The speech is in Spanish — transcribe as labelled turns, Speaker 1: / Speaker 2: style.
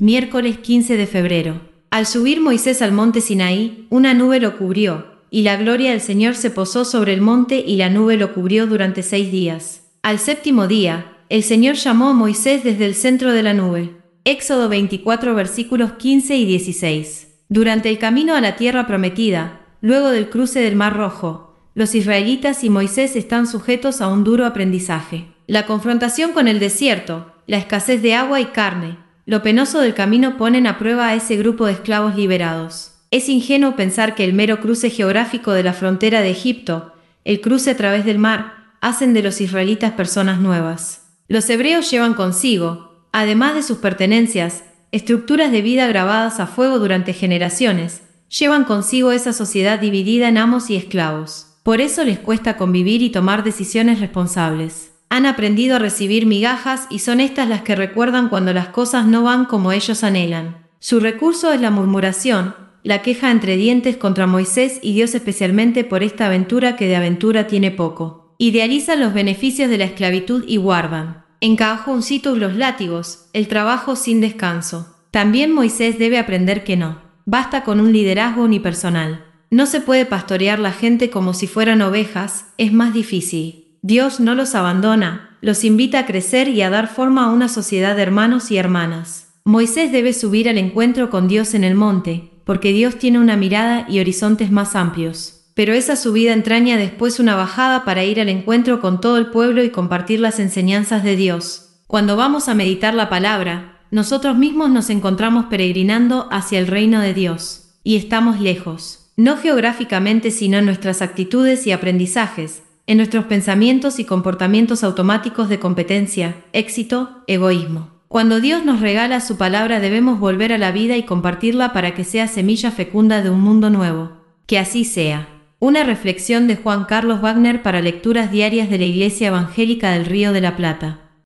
Speaker 1: Miércoles 15 de febrero. Al subir Moisés al monte Sinaí, una nube lo cubrió, y la gloria del Señor se posó sobre el monte y la nube lo cubrió durante seis días. Al séptimo día, el Señor llamó a Moisés desde el centro de la nube. Éxodo 24 versículos 15 y 16. Durante el camino a la tierra prometida, luego del cruce del Mar Rojo, los israelitas y Moisés están sujetos a un duro aprendizaje. La confrontación con el desierto, la escasez de agua y carne, lo penoso del camino ponen a prueba a ese grupo de esclavos liberados. Es ingenuo pensar que el mero cruce geográfico de la frontera de Egipto, el cruce a través del mar, hacen de los israelitas personas nuevas. Los hebreos llevan consigo, además de sus pertenencias, estructuras de vida grabadas a fuego durante generaciones, llevan consigo esa sociedad dividida en amos y esclavos. Por eso les cuesta convivir y tomar decisiones responsables. Han aprendido a recibir migajas y son estas las que recuerdan cuando las cosas no van como ellos anhelan. Su recurso es la murmuración, la queja entre dientes contra Moisés y Dios especialmente por esta aventura que de aventura tiene poco. Idealizan los beneficios de la esclavitud y guardan. En cajoncito los látigos, el trabajo sin descanso. También Moisés debe aprender que no. Basta con un liderazgo unipersonal. No se puede pastorear la gente como si fueran ovejas, es más difícil. Dios no los abandona, los invita a crecer y a dar forma a una sociedad de hermanos y hermanas. Moisés debe subir al encuentro con Dios en el monte, porque Dios tiene una mirada y horizontes más amplios. Pero esa subida entraña después una bajada para ir al encuentro con todo el pueblo y compartir las enseñanzas de Dios. Cuando vamos a meditar la palabra, nosotros mismos nos encontramos peregrinando hacia el reino de Dios, y estamos lejos, no geográficamente sino en nuestras actitudes y aprendizajes, en nuestros pensamientos y comportamientos automáticos de competencia, éxito, egoísmo. Cuando Dios nos regala su palabra debemos volver a la vida y compartirla para que sea semilla fecunda de un mundo nuevo. Que así sea. Una reflexión de Juan Carlos Wagner para lecturas diarias de la Iglesia Evangélica del Río de la Plata.